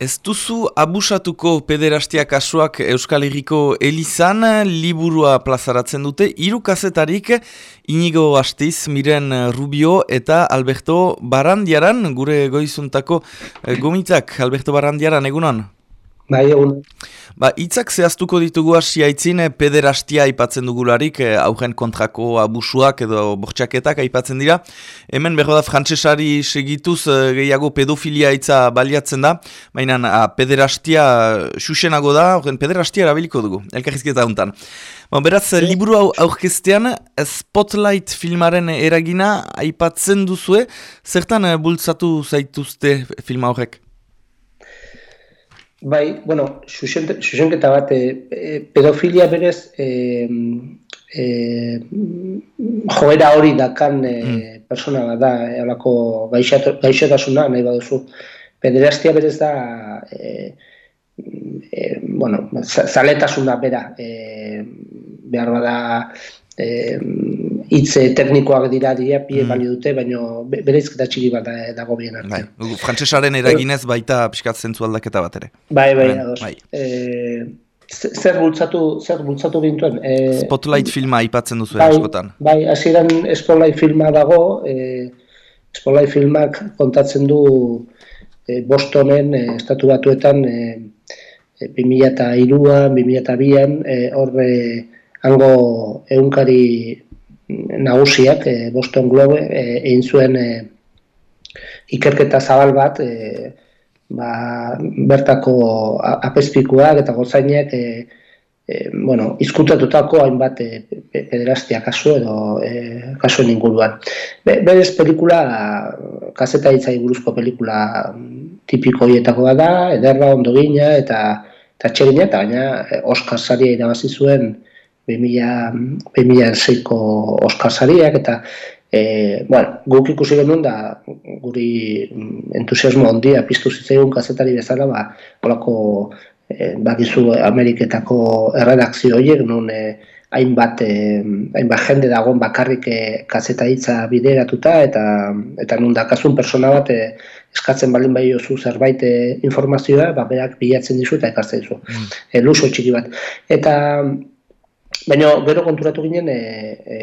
Ez duzu abusatuko pederastia kasuak Euskal Herriko Elizan liburua plazaratzen dute, hiru kazetarik inigo astiz, Miren Rubio eta Alberto Barandiaran, gure goizuntako eh, gomitak, Alberto Barandiaran, egunon? Bai, egun. Ba, itzak zehaztuko ditugu hasi aitzin, eh, pederastia aipatzen dugularik, eh, augen kontrako abusuak edo bortxaketak aipatzen dira. Hemen berro da frantzesari segituz eh, gehiago pedofilia itza baliatzen da, baina ah, pederastia xuxenago da, augen pederastia erabiliko dugu, elkarrizketa hontan. Ba, beraz, e? liburu hau aurkestean, Spotlight filmaren eragina aipatzen duzue, zertan bultzatu zaituzte filma horrek? Bai, bueno, xuxenketa bat, e, pedofilia berez, e, e, joera hori dakan e, mm. persona bat da, e, alako gaixotasuna nahi baduzu. Pederastia berez da, e, e, bueno, zaletasuna bera, e, behar bada, e, hitze teknikoak dira dira pie mm. dute, baina bereizketa txiki bat dago bien arte. Bai, frantsesaren eraginez baita pixkat zentzu aldaketa bat ere. Bai, bai, bai. E, zer bultzatu, zer bultzatu gintuen? E, Spotlight filma aipatzen duzu bai, askotan. Bai, hasieran Spotlight filma dago, e, Spotlight filmak kontatzen du e, Bostonen, e, estatu batuetan, e, 2002an, 2002an, horre hango egunkari nagusiak e, Boston Globe eh, egin zuen e, ikerketa zabal bat e, ba, bertako apespikuak eta gozainek e, e, bueno, izkutatutako hainbat e, pederastia kasu edo e, kasuen inguruan. Be, berez pelikula, kaseta hitzai buruzko pelikula tipiko hietako da, ederra ondogina eta eta txerina, eta baina Oscar saria irabazi zuen 2006ko Oscar sariak eta e, bueno, guk ikusi genuen da guri entusiasmo handia piztu zitzaigun kazetari bezala ba holako e, bakizu Ameriketako erredakzio horiek nun e, hainbat e, hainbat jende dagoen bakarrik e, kazeta hitza bideratuta eta eta nun dakazun persona bat e, eskatzen baldin bai oso zerbait informazioa ba berak bilatzen dizu eta ikasten dizu. Mm. E, luso txiki bat. Eta Baina gero konturatu ginen e, e,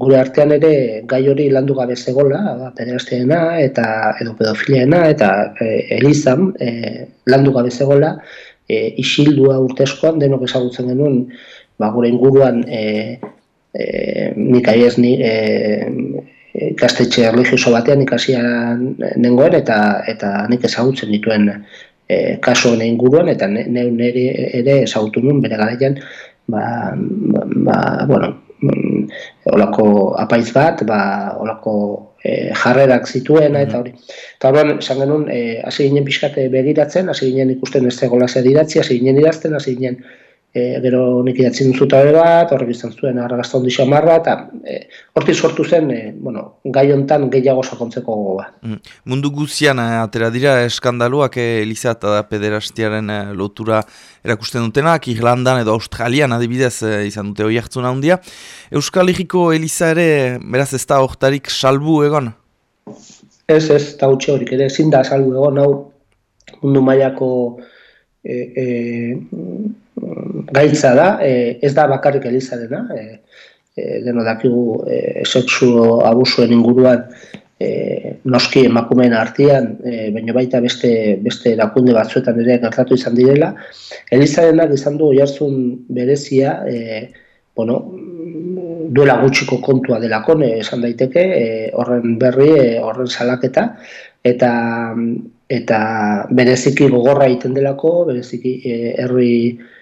gure artean ere gai hori landu gabe zegola, ba, pederasteena eta edo pedofiliaena eta e, elizan e, landu gabe zegola, e, isildua urteskoan denok ezagutzen genuen ba, gure inguruan e, e, nik aiez ni e, ikastetxe religioso batean ikasian nengoen eta eta nik ezagutzen dituen e, kaso inguruan eta ne, nire ere ezagutu nuen bere garaian ba, ba, bueno, olako apaiz bat, ba, olako e, jarrerak zituena eta hori. Eta hori, esan genuen, e, hasi ginen pixkate begiratzen, hasi ginen ikusten ez zegoela zedidatzi, hasi ginen idazten, hasi ginen e, gero nik idatzen duzuta bat, horrek izan zuen arragazta ondi xamarra, eta e, horti sortu zen, e, bueno, gai hontan gehiago sakontzeko gogo bat. Mm. Mundu guzian, e, atera dira, eskandaluak e, Eliza eta pederastiaren e, lotura erakusten dutenak, Irlandan edo Australian adibidez izan dute hori hartzuna handia. Euskal Herriko Eliza ere, beraz ez da hortarik salbu egon? Ez, ez, eta hutxe horik ere, ezin da salbu egon, hau mundu mailako e, e, gaitza da, e, ez da bakarrik elizarena, e, e, deno dakigu e, sexu abusuen inguruan e, noski emakumeen artean, e, baina baita beste beste erakunde batzuetan ere gertatu izan direla. Elizarenak izan du oihartzun berezia, e, bueno, duela gutxiko kontua delako, esan daiteke, e, horren berri, e, horren salaketa, eta eta bereziki gogorra egiten delako, bereziki e, herri e,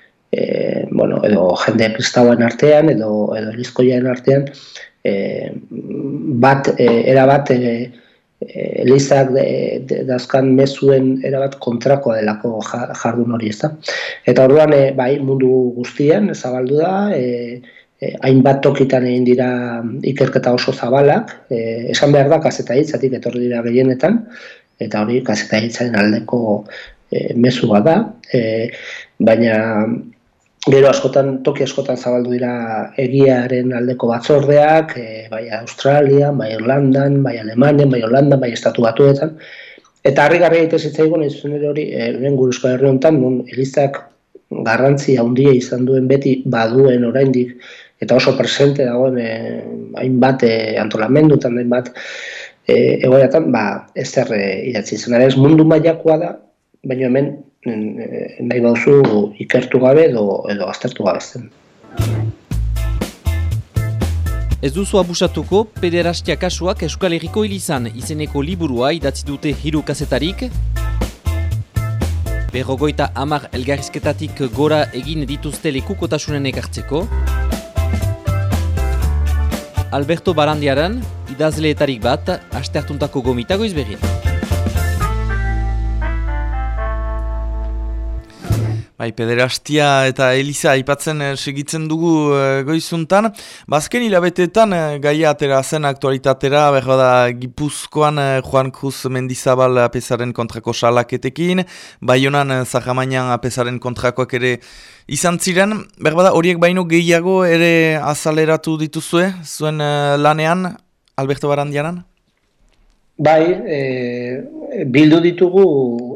bueno, edo jende kristauen artean edo edo elizkoiaen artean e, bat e, era bat e, elizak dazkan mezuen erabat kontrakoa delako jardun hori ez da. Eta orduan, e, bai, mundu guztian zabaldu da, e, e, hainbat tokitan egin dira ikerketa oso zabalak, e, esan behar da, kaseta hitzatik etorri dira gehienetan, eta hori kaseta hitzaren aldeko e, mezu da, e, baina Gero askotan, toki askotan zabaldu dira egiaren aldeko batzordeak, e, bai Australia, bai Irlandan, bai Alemania, bai Holanda, bai Estatu Batuetan, eta harri garri gaita zitzaigun, ez zuen hori, e, ben guruzko herri honetan, non elizak garrantzi handia izan duen beti baduen oraindik eta oso presente dagoen e, hainbat e, antolamendu eta hainbat e, egoiatan, ba, ez zer idatzi zen. Ez mundu mailakoa da, baina hemen nahi bauzu ikertu gabe edo, edo aztertu gabe zen. Ez duzu abusatuko, pederastia kasuak Euskal Herriko Ilizan izeneko liburua idatzi dute hiru kazetarik. Berrogoita amar elgarrizketatik gora egin dituzte lekukotasunen ekartzeko. Alberto Barandiaran, idazleetarik bat, aste hartuntako gomitago izberri. Bai, pederastia eta Eliza aipatzen eh, segitzen dugu eh, goizuntan. Bazken hilabetetan eh, gaia atera zen aktualitatera, berro da Gipuzkoan eh, Juan Cruz Mendizabal apesaren kontrako salaketekin, Baionan eh, Zahamainian apesaren kontrakoak ere izan ziren, berro da horiek baino gehiago ere azaleratu dituzue, zuen eh, lanean, Alberto Barandianan? Bai, e, bildu ditugu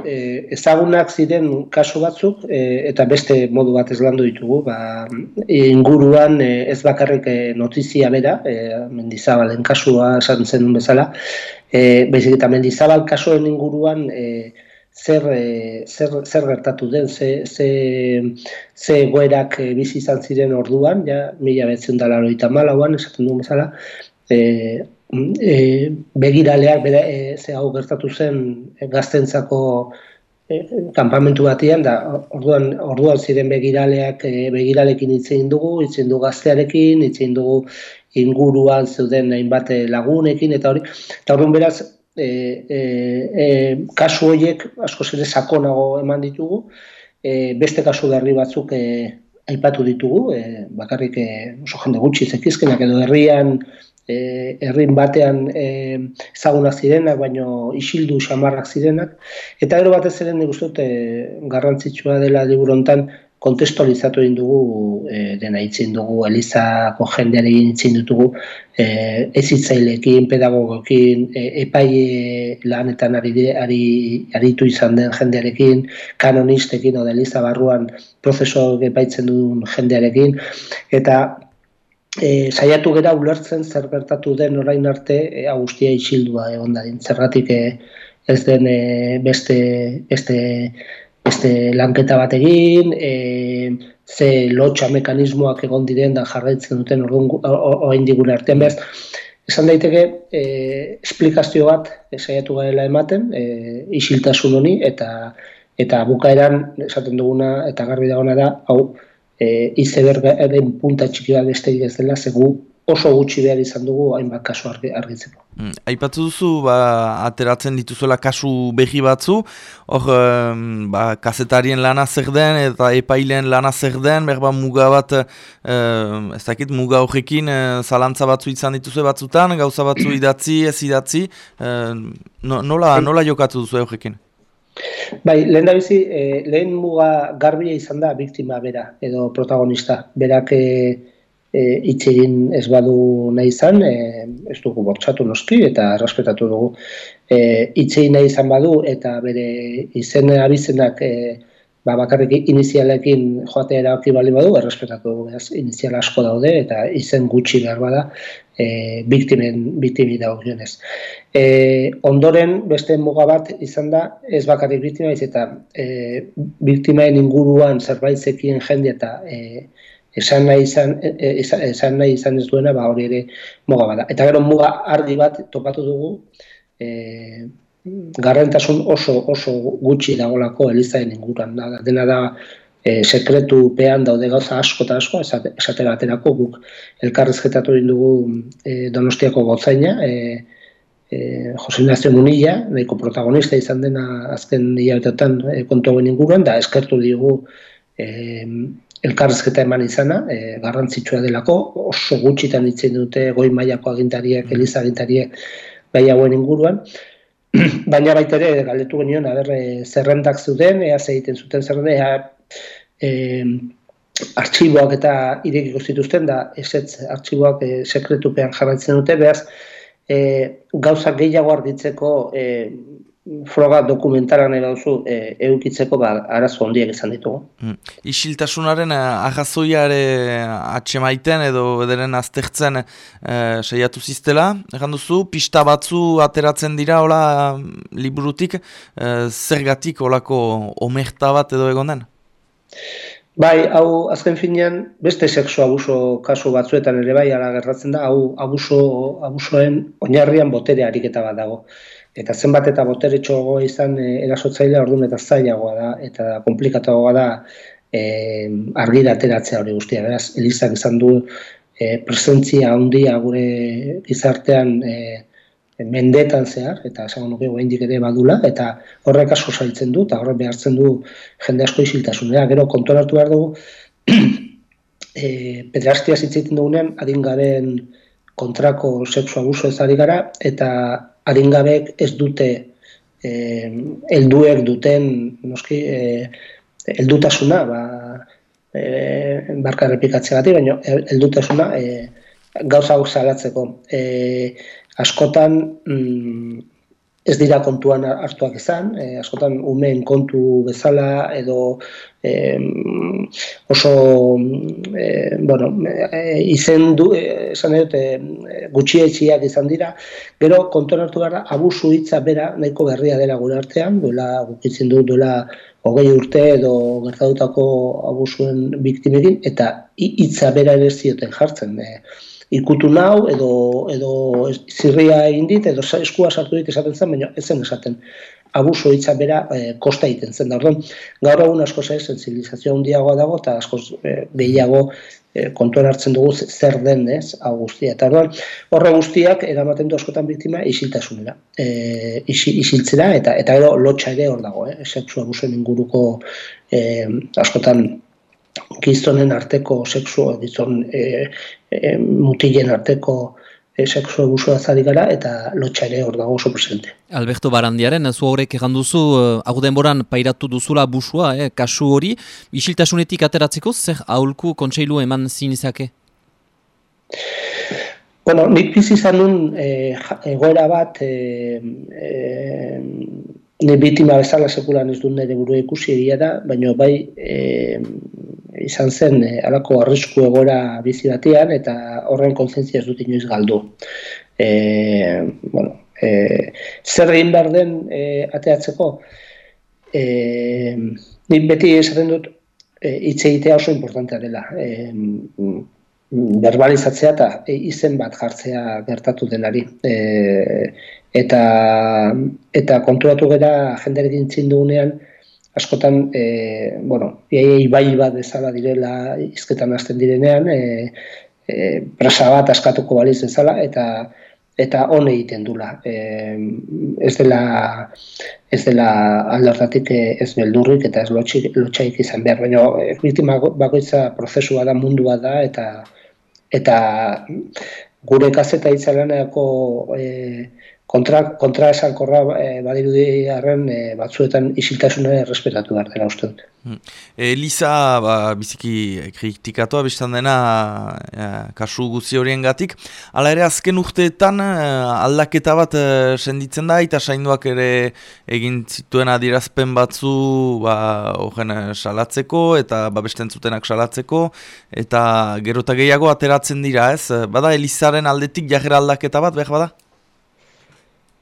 e, ezagunak ziren kasu batzuk e, eta beste modu bat ez landu ditugu. Ba, inguruan e, ez bakarrik e, notizia bera, e, mendizabalen kasua esan zen bezala, e, bezik eta mendizabal kasuen inguruan e, zer, e, zer, zer gertatu den, ze, ze, ze goerak e, bizi izan ziren orduan, ja, mila betzen dala esaten duen bezala, e, e, begiraleak bera, e, ze hau gertatu zen e, gaztentzako e, kanpamentu batean da orduan orduan ziren begiraleak e, begiralekin hitz egin dugu hitz du gaztearekin hitz dugu inguruan zeuden hainbat lagunekin eta hori eta orduan beraz e, e, e, kasu horiek asko ere sakonago eman ditugu. E, beste kasu berri batzuk e, aipatu ditugu e, bakarrik e, oso jende gutxi zekizkenak edo herrian e, errin batean e, ezagunak zirenak, baino isildu xamarrak zirenak. Eta gero batez ere nik uste garrantzitsua dela liburontan kontestualizatu egin dugu e, dena itzin dugu Elizako jendeari itzin dutugu e, ezitzailekin, pedagogokin, e, epai lanetan ari, ari, aritu izan den jendearekin, kanonistekin, o Eliza barruan prozeso epaitzen duen jendearekin, eta e, saiatu gera ulertzen zer gertatu den orain arte e, agustia isildua egon da zergatik e, ez den e, beste, beste, beste lanketa bat egin, e, ze lotxa mekanismoak egon diren da jarraitzen duten orain digun artean behaz. Esan daiteke, e, esplikazio bat saiatu garela ematen, e, isiltasun honi, eta eta bukaeran, esaten duguna, eta garbi dagona da, hau, e, izebergaren punta txiki bat beste ez dela, zegu oso gutxi behar izan dugu hainbat kasu argitzeko. Mm, aipatu duzu, ba, ateratzen dituzuela kasu behi batzu, hor, ba, kazetarien lana zer den, eta epailen lana zer den, berba muga bat, ez dakit, muga horrekin, zalantza batzu izan dituzu batzutan, gauza batzu idatzi, ez idatzi, nola, nola jokatu duzu horrekin? Bai, lehen da bizi, e, lehen muga garbia izan da biktima bera, edo protagonista. Berak e, e, itxegin ez badu nahi izan, e, ez dugu bortxatu noski, eta respetatu dugu. E, itxegin nahi izan badu, eta bere izen abizenak e, ba, bakarrik inizialekin joatea erabaki bali badu, errespetatu ez, inizial asko daude, eta izen gutxi behar bada, e, biktimen, biktimi dago E, ondoren, beste muga bat izan da, ez bakarrik biktima iz, eta e, biktimaen inguruan zerbait zekien jende eta e, esan nahi izan, e, esan nahi izan ez duena, ba hori ere muga bada. Eta gero muga argi bat topatu dugu, e, garrentasun oso oso gutxi dagolako elizaen inguruan da dena da e, sekretu pean daude gauza asko eta asko esate, baterako guk elkarrezketatu dugu e, Donostiako gotzaina e, e, Jose Ignacio Munilla nahiko protagonista izan dena azken hilabetetan e, kontu inguruan da eskertu digu e, elkarrezketa eman izana, e, garrantzitsua delako, oso gutxitan ditzen dute goi mailako agintariak, mm. eliza agintariak gai hauen inguruan, baina baita ere galdetu genion aber eh, zerrendak zuten ea egiten zuten zerrenda ea e, artxiboak eta irekiko zituzten da esetz artxiboak e, sekretupean jarraitzen dute behaz e, gauza gehiago argitzeko e, froga dokumentalak nahi duzu e, eukitzeko ba, arazo handiak izan ditugu. Mm. Isiltasunaren uh, ahazoiare atxemaiten edo ederen aztertzen uh, seiatu ziztela, egan duzu, pista batzu ateratzen dira hola liburutik, uh, zergatik holako omerta bat edo egon den? Bai, hau azken finean beste sexu abuso kasu batzuetan ere bai ala gertatzen da, hau abuso abusoen oinarrian botere ariketa bat dago eta zenbat eta botere txogo izan e, erasotzailea orduan eta zailagoa da, eta komplikatuagoa da e, argira ateratzea hori guztia. Beraz, Elizak izan du e, presentzia handia gure gizartean e, mendetan zehar, eta esango nuke goendik ere badula, eta horrek asko zailtzen du, eta horrek behartzen du jende asko isiltasunera. Gero, kontuan hartu behar dugu, e, pedrastia zitzaiten dugunean, adingaren kontrako sexu abuso ez ari gara, eta adingabek ez dute eh helduek duten noski eh heldutasuna ba eh barka errepikatzeagatik baina heldutasuna eh gauza hau salatzeko eh askotan mm, ez dira kontuan hartuak izan, e, askotan umeen kontu bezala edo e, oso e, bueno, e, izen du, esan dut, e, gutxietxiak izan dira, gero kontuan hartu gara abusu hitza bera nahiko berria dela gure artean, duela gukitzen du duela hogei urte edo gertatutako abusuen biktimekin, eta hitza bera ere zioten jartzen. E, ikutu nau edo edo zirria egin dit edo eskua sartu dit esaten zen baina ez zen esaten. Abuso hitza bera e, kosta egiten zen. Da orduan gaur egun asko sai sensibilizazio handiagoa dago eta asko e, behiago e, kontuan hartzen dugu zer den ez hau guztia. Eta orduan horre guztiak eramaten du askotan biktima isiltasunera. E, isiltzera eta eta gero lotxa ere hor dago eh sexu abusoen inguruko e, askotan gizonen arteko sexu, gizon e, e, mutilen arteko e, sexu abusua zari gara eta lotxa ere hor dago oso presente. Alberto Barandiaren, zu horrek egan duzu, hau denboran pairatu duzula abusua, eh, kasu hori, isiltasunetik ateratzeko, zer aholku kontseilu eman zinizake? Bueno, nik bizizan nun e, egoera bat e, e, ne bitima bezala sekulan ez dut nire buru ikusi egia da, baina bai e, izan zen e, arrisku egora bizi batean eta horren kontzentzia ez dut inoiz galdu. E, bueno, e, zer egin behar den e, ateatzeko, e, nik beti esaten dut hitz egitea oso importantea dela. E, verbalizatzea eta izen bat jartzea gertatu denari. E, eta eta konturatu gera jenderekin txindugunean, askotan, e, bueno, iai bai bat bezala direla izketan hasten direnean, e, e, presa bat askatuko baliz bezala, eta eta hone egiten dula. E, ez dela ez dela aldartatik ez beldurrik eta ez lotxaik izan behar, baina e, biktima bakoitza prozesua da mundua da eta eta gure kaseta itzalaneako e, kontra, kontra esankorra e, badirudi arren e, batzuetan isiltasuna errespetatu behar dela uste dut. Hmm. Eliza ba, biziki kritikatoa biztan dena e, kasu guzi horien gatik. Hala ere azken urteetan aldaketa bat e, senditzen da eta sainduak ere egin zituen adirazpen batzu ba, ogen, salatzeko eta ba, besten zutenak salatzeko eta gerota gehiago ateratzen dira ez. Bada Elizaren aldetik jagera aldaketa bat behar bada?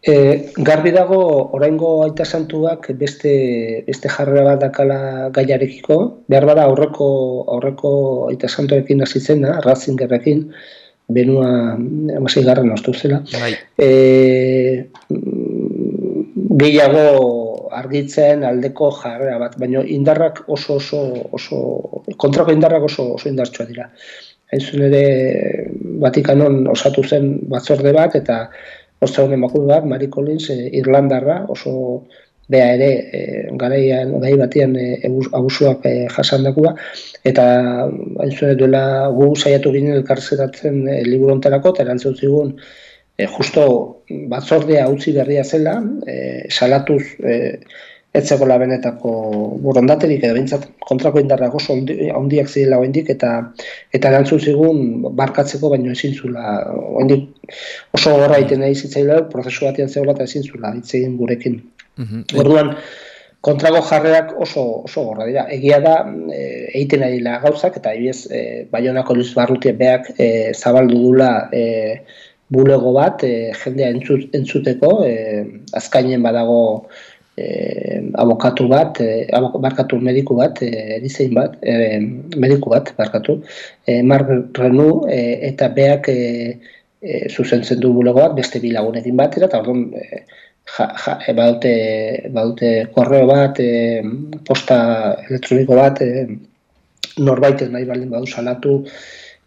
E, garbi dago oraingo aita santuak beste beste jarrera bat dakala gaiarekiko, behar bada aurreko aurreko aita santuekin hasi zena, Ratzingerrekin, benua amasei garran ostu zela. Bai. E, gehiago argitzen aldeko jarrera bat, baina indarrak oso oso oso kontrako indarrak oso oso indartsua dira. Hain ere Vatikanon osatu zen batzorde bat eta Ostraun emakume bat, Mari Collins, e, Irlandarra, oso bea ere e, garaian gai batean e, abusuak e, jasandakua eta hain zuen duela gu saiatu ginen elkarzetatzen e, liburu ontarako eta erantzun zigun e, justo batzordea utzi berria zela e, salatuz e, etzeko labenetako borondaterik edo bintzat kontrako indarrak oso handiak zirela oendik eta eta erantzun zigun barkatzeko baino ezin zula oendik oso horra iten nahi zitzaila prozesu batean zegoela eta ezin zula hitz egin gurekin Mm Orduan, kontrago jarrerak oso oso gorra dira. Egia da, e, egiten ari gauzak, eta ebiez, e, Baionako Luis Barrutia beak e, zabaldu dula e, bulego bat, e, jendea entzut, entzuteko, e, azkainen badago e, abokatu bat, e, barkatu mediku bat, e, erizein bat, e, mediku bat, barkatu, e, Mark Renu, e, eta beak e, e, zuzentzen du bulegoak beste bilagunekin batera, eta orduan, e, ja, ja, e, badute, badute korreo bat, e, posta elektroniko bat, e, norbait ez nahi baldin badu salatu,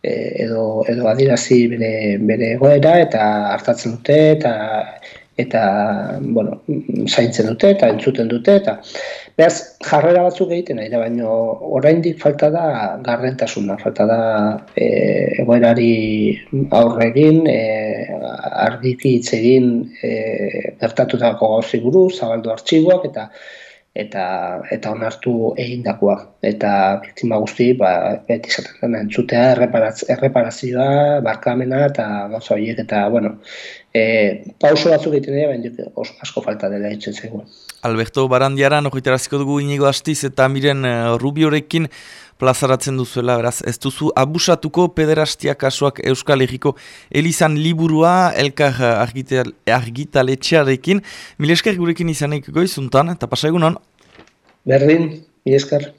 e, edo, edo adirazi bere, bere egoera, eta hartatzen dute, eta eta bueno, zaintzen dute eta entzuten dute eta behaz jarrera batzuk egiten nahi baino oraindik falta da gardentasuna, falta da e, egoerari aurre egin, e, argiki hitz egin e, gertatutako gauzi buruz, zabaldu artxiboak eta eta eta onartu egindakoa. Eta biktima guzti ba beti izaten da entzutea erreparazioa barkamena eta gauza horiek eta bueno eh pauso batzuk egiten dira baina asko falta dela itzen zaigu. Alberto Barandiaran hojiteraziko dugu inigo astiz eta miren uh, Rubiorekin plazaratzen duzuela, beraz, ez duzu abusatuko pederastia kasuak Euskal Herriko Elizan liburua elkar argital, argitaletxearekin. Mil esker gurekin izanik goizuntan, eta pasa egunon? Berdin, mil esker.